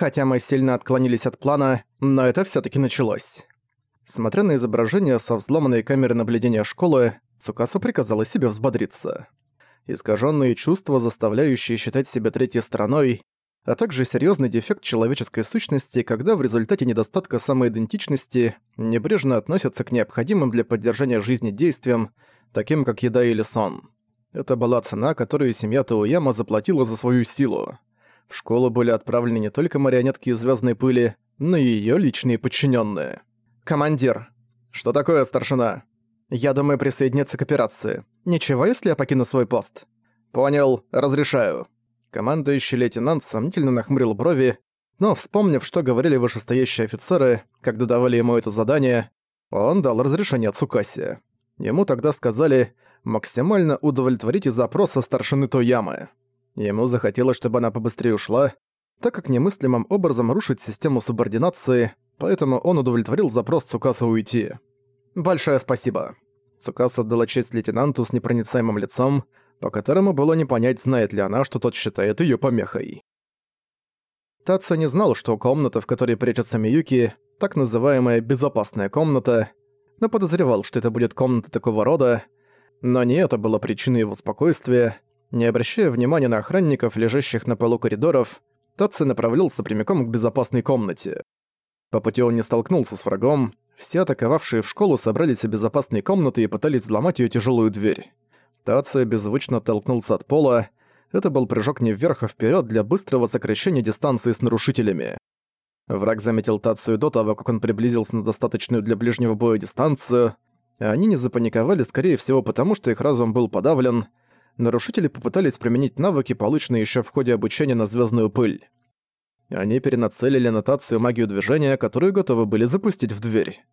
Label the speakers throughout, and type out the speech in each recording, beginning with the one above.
Speaker 1: Хотя мы сильно отклонились от плана, но это всё таки началось. Смотря на изображение со взломанной камеры наблюдения школы, Цукаса приказала себе взбодриться. Искаженные чувства, заставляющие считать себя третьей стороной, а также серьезный дефект человеческой сущности, когда в результате недостатка самоидентичности небрежно относятся к необходимым для поддержания жизни действиям, таким как еда или сон. Это была цена, которую семья Тауяма заплатила за свою силу. В школу были отправлены не только марионетки из звездной пыли, но и ее личные подчиненные. «Командир!» «Что такое, старшина?» «Я думаю присоединиться к операции. Ничего, если я покину свой пост?» «Понял, разрешаю». Командующий лейтенант сомнительно нахмурил брови, но, вспомнив, что говорили вышестоящие офицеры, когда давали ему это задание, он дал разрешение Цукаси. Ему тогда сказали максимально удовлетворите запроса старшины Тоямы. Ему захотелось, чтобы она побыстрее ушла, так как немыслимым образом рушить систему субординации, поэтому он удовлетворил запрос Цукаса уйти. «Большое спасибо». Цукаса отдала честь лейтенанту с непроницаемым лицом, по которому было не понять, знает ли она, что тот считает её помехой. Тацу не знал, что комната, в которой прячется Миюки, так называемая «безопасная комната», но подозревал, что это будет комната такого рода, но не это было причиной его спокойствия. Не обращая внимания на охранников, лежащих на полу коридоров, Тацу направлялся прямиком к безопасной комнате. По пути он не столкнулся с врагом, все атаковавшие в школу собрались в безопасной комнате и пытались взломать её тяжелую дверь. Тация беззвучно толкнулся от пола. Это был прыжок не вверх, а вперед для быстрого сокращения дистанции с нарушителями. Враг заметил Тацию до того, как он приблизился на достаточную для ближнего боя дистанцию. Они не запаниковали, скорее всего, потому что их разум был подавлен. Нарушители попытались применить навыки, полученные еще в ходе обучения на звездную пыль. Они перенацелили на Тацию магию движения, которую готовы были запустить в дверь.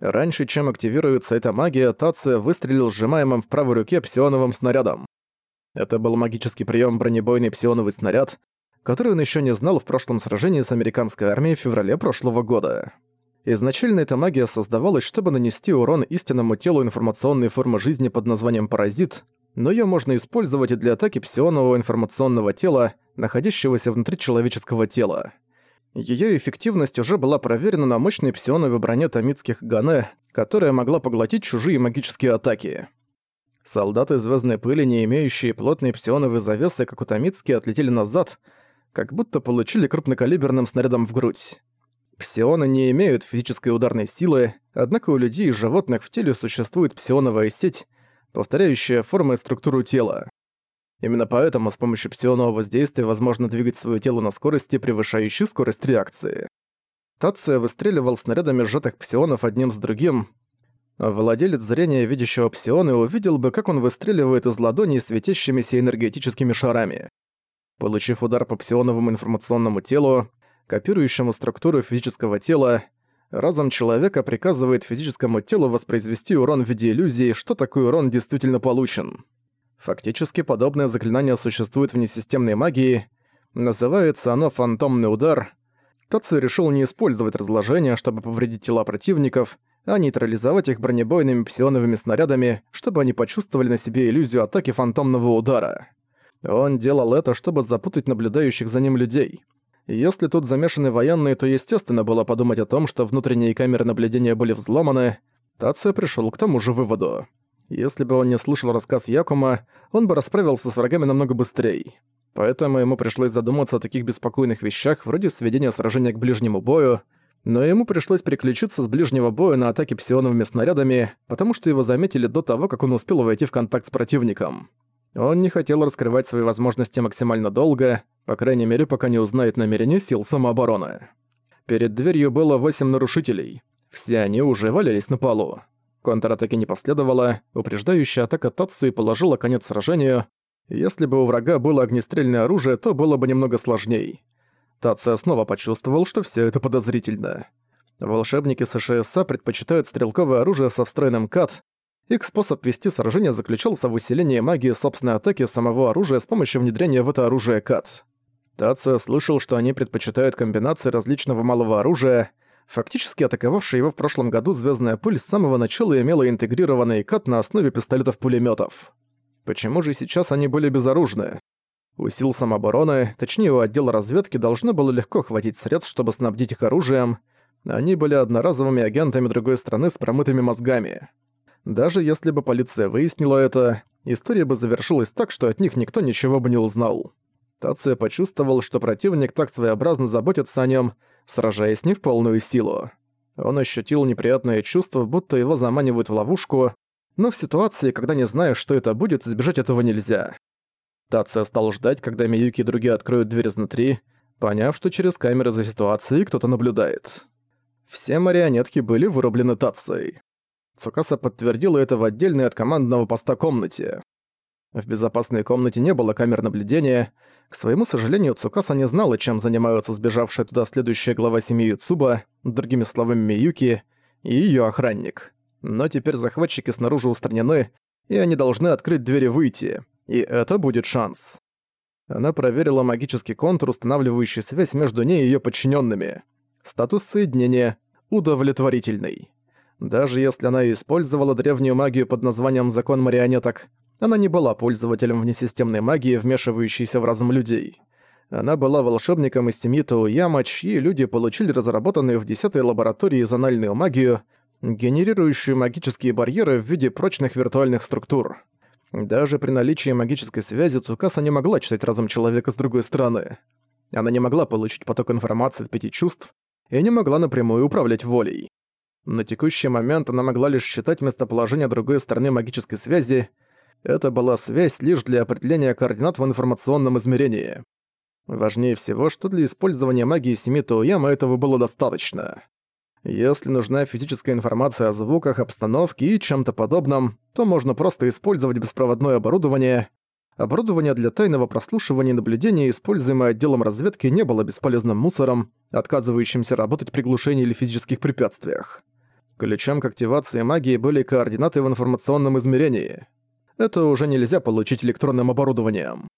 Speaker 1: Раньше, чем активируется эта магия, Тация выстрелил сжимаемым в правой руке псионовым снарядом. Это был магический прием бронебойный псионовый снаряд, который он еще не знал в прошлом сражении с американской армией в феврале прошлого года. Изначально эта магия создавалась, чтобы нанести урон истинному телу информационной формы жизни под названием «паразит», но ее можно использовать и для атаки псионового информационного тела, находящегося внутри человеческого тела. Ее эффективность уже была проверена на мощной псионовой броне томитских Гане, которая могла поглотить чужие магические атаки. Солдаты звездной пыли, не имеющие плотной псионовой завесы, как у Томицки, отлетели назад, как будто получили крупнокалиберным снарядом в грудь. Псионы не имеют физической ударной силы, однако у людей и животных в теле существует псионовая сеть, повторяющая формы и структуру тела. Именно поэтому с помощью псионного воздействия возможно двигать свое тело на скорости, превышающей скорость реакции. Тация выстреливал снарядами сжатых псионов одним с другим. Владелец зрения видящего псиона увидел бы, как он выстреливает из ладоней светящимися энергетическими шарами. Получив удар по псионовому информационному телу, копирующему структуру физического тела, разум человека приказывает физическому телу воспроизвести урон в виде иллюзии, что такой урон действительно получен. Фактически подобное заклинание существует в несистемной магии. Называется оно «фантомный удар». Тацу решил не использовать разложение, чтобы повредить тела противников, а нейтрализовать их бронебойными псионовыми снарядами, чтобы они почувствовали на себе иллюзию атаки фантомного удара. Он делал это, чтобы запутать наблюдающих за ним людей. Если тут замешаны военные, то естественно было подумать о том, что внутренние камеры наблюдения были взломаны. Тацуя пришел к тому же выводу. Если бы он не слушал рассказ Якума, он бы расправился с врагами намного быстрее. Поэтому ему пришлось задуматься о таких беспокойных вещах, вроде сведения сражения к ближнему бою, но ему пришлось переключиться с ближнего боя на атаки псионовыми снарядами, потому что его заметили до того, как он успел войти в контакт с противником. Он не хотел раскрывать свои возможности максимально долго, по крайней мере, пока не узнает намерения сил самообороны. Перед дверью было восемь нарушителей. Все они уже валялись на полу. Контратаки не последовало, упреждающая атака Татсуи положила конец сражению. Если бы у врага было огнестрельное оружие, то было бы немного сложней. Тация снова почувствовал, что все это подозрительно. Волшебники США предпочитают стрелковое оружие со встроенным кат. Их способ вести сражение заключался в усилении магии собственной атаки самого оружия с помощью внедрения в это оружие кат. Тация слышал, что они предпочитают комбинации различного малого оружия — Фактически атаковавшая его в прошлом году звездная пыль с самого начала имела интегрированный кат на основе пистолетов-пулеметов. Почему же сейчас они были безоружны? У сил самообороны, точнее у отдела разведки, должно было легко хватить средств, чтобы снабдить их оружием. Они были одноразовыми агентами другой страны с промытыми мозгами. Даже если бы полиция выяснила это, история бы завершилась так, что от них никто ничего бы не узнал. Тация почувствовал, что противник так своеобразно заботится о нем, сражаясь не в полную силу. Он ощутил неприятное чувство, будто его заманивают в ловушку, но в ситуации, когда не знаешь, что это будет, избежать этого нельзя. Тация стал ждать, когда Миюки и другие откроют дверь изнутри, поняв, что через камеры за ситуацией кто-то наблюдает. Все марионетки были вырублены Тацией. Цукаса подтвердила это в отдельной от командного поста комнате. В безопасной комнате не было камер наблюдения. К своему сожалению, Цукаса не знала, чем занимаются сбежавшая туда следующая глава семьи Юцуба, другими словами Миюки, и ее охранник. Но теперь захватчики снаружи устранены, и они должны открыть дверь и выйти. И это будет шанс. Она проверила магический контур, устанавливающий связь между ней и её подчиненными. Статус соединения удовлетворительный. Даже если она использовала древнюю магию под названием «Закон марионеток», она не была пользователем внесистемной магии, вмешивающейся в разум людей. Она была волшебником из семьи Тауяма, чьи люди получили разработанную в 10-й лаборатории зональную магию, генерирующую магические барьеры в виде прочных виртуальных структур. Даже при наличии магической связи Цукаса не могла читать разум человека с другой стороны. Она не могла получить поток информации от пяти чувств и не могла напрямую управлять волей. На текущий момент она могла лишь считать местоположение другой стороны магической связи. Это была связь лишь для определения координат в информационном измерении. Важнее всего, что для использования магии семи Тоуяма этого было достаточно. Если нужна физическая информация о звуках, обстановке и чем-то подобном, то можно просто использовать беспроводное оборудование. Оборудование для тайного прослушивания и наблюдения, используемое отделом разведки, не было бесполезным мусором, отказывающимся работать при глушении или физических препятствиях. Ключом к активации магии были координаты в информационном измерении. Это уже нельзя получить электронным оборудованием.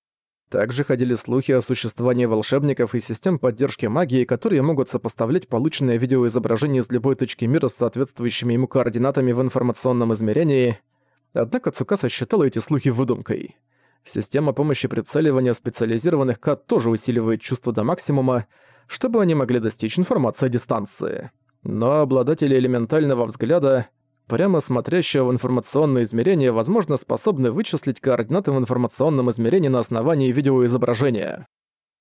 Speaker 1: Также ходили слухи о существовании волшебников и систем поддержки магии, которые могут сопоставлять полученное видеоизображение из любой точки мира с соответствующими ему координатами в информационном измерении. Однако Цукаса считала эти слухи выдумкой. Система помощи прицеливания специализированных КАТ тоже усиливает чувство до максимума, чтобы они могли достичь информации о дистанции. Но обладатели элементального взгляда прямо смотрящего в информационное измерение, возможно, способны вычислить координаты в информационном измерении на основании видеоизображения.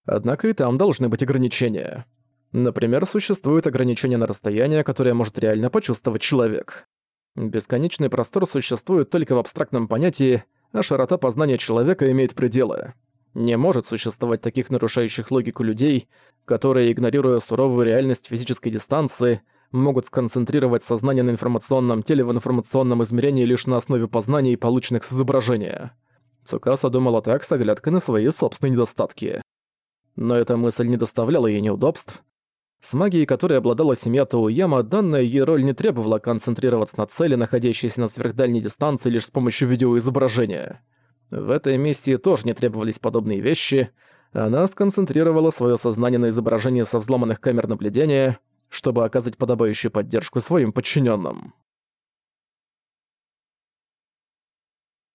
Speaker 1: Однако и там должны быть ограничения. Например, существует ограничение на расстояние, которое может реально почувствовать человек. Бесконечный простор существует только в абстрактном понятии, а широта познания человека имеет пределы. Не может существовать таких нарушающих логику людей, которые, игнорируя суровую реальность физической дистанции, могут сконцентрировать сознание на информационном теле в информационном измерении лишь на основе познаний, полученных с изображения. Цукаса думала так с оглядкой на свои собственные недостатки. Но эта мысль не доставляла ей неудобств. С магией, которой обладала семья Тауяма, данная ей роль не требовала концентрироваться на цели, находящейся на сверхдальней дистанции лишь с помощью видеоизображения. В этой миссии тоже не требовались подобные вещи. Она сконцентрировала свое сознание на изображении со взломанных камер наблюдения — чтобы оказать подобающую поддержку своим подчиненным.